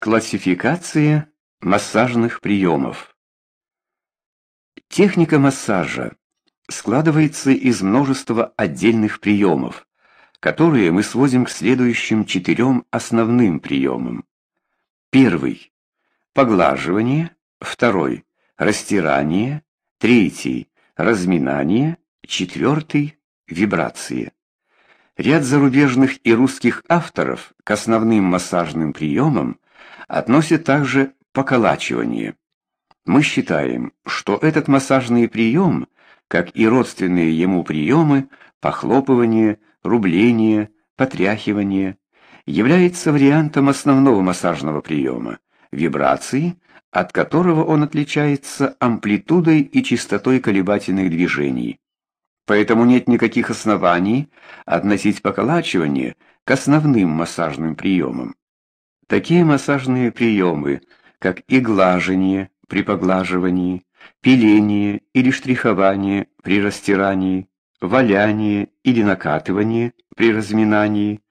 Классификация массажных приемов. Техника массажа складывается из множества отдельных приемов, которые мы сводим к следующим четырем основным приемам. Первый поглаживание, второй растирание, третий разминание, четвертый вибрации. Ряд зарубежных и русских авторов к основным массажным приемам относят также поколачивание. Мы считаем, что этот массажный прием, как и родственные ему приемы, похлопывание, рубление, потряхивание, является вариантом основного массажного приема вибрации, от которого он отличается амплитудой и частотой колебательных движений. Поэтому нет никаких оснований относить поколачивание к основным массажным приемам. Такие массажные приемы, как иглажение при поглаживании, пиление или штрихование при растирании, валяние или накатывание при разминании,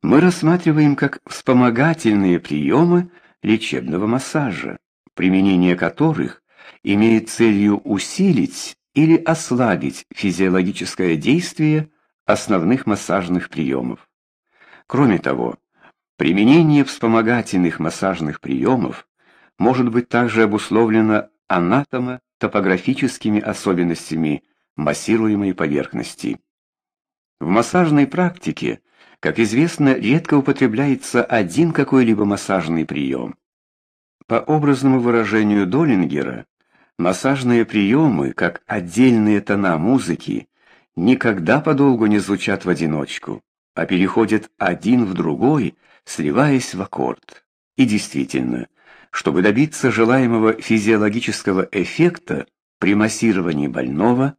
мы рассматриваем как вспомогательные приемы лечебного массажа, применение которых имеет целью усилить или ослабить физиологическое действие основных массажных приемов. Кроме того, применение вспомогательных массажных приемов может быть также обусловлено анатомо-топографическими особенностями массируемой поверхности. В массажной практике, как известно, редко употребляется один какой-либо массажный прием. По образному выражению Долингера, Массажные приемы, как отдельные тона музыки, никогда подолгу не звучат в одиночку, а переходят один в другой, сливаясь в аккорд. И действительно, чтобы добиться желаемого физиологического эффекта при массировании больного,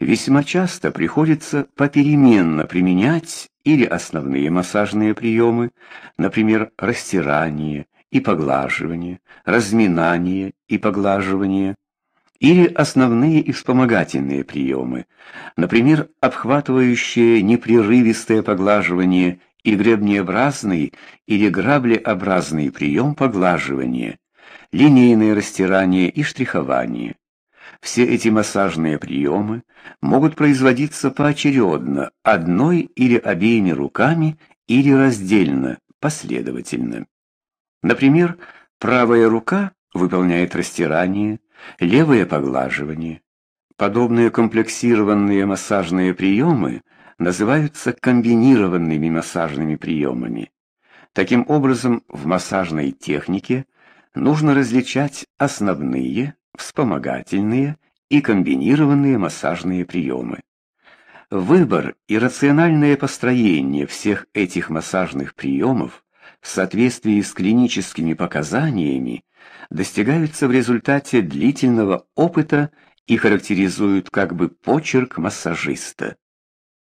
весьма часто приходится попеременно применять или основные массажные приемы, например, растирание и поглаживание, разминание и поглаживание, или основные и вспомогательные приемы, например, обхватывающее непрерывистое поглаживание и гребнеобразный или граблеобразный прием поглаживания, линейное растирание и штрихование. Все эти массажные приемы могут производиться поочередно, одной или обеими руками или раздельно, последовательно. Например, правая рука выполняет растирание, левое поглаживание. Подобные комплексированные массажные приемы называются комбинированными массажными приемами. Таким образом, в массажной технике нужно различать основные, вспомогательные и комбинированные массажные приемы. Выбор и рациональное построение всех этих массажных приемов в соответствии с клиническими показаниями достигаются в результате длительного опыта и характеризуют как бы почерк массажиста.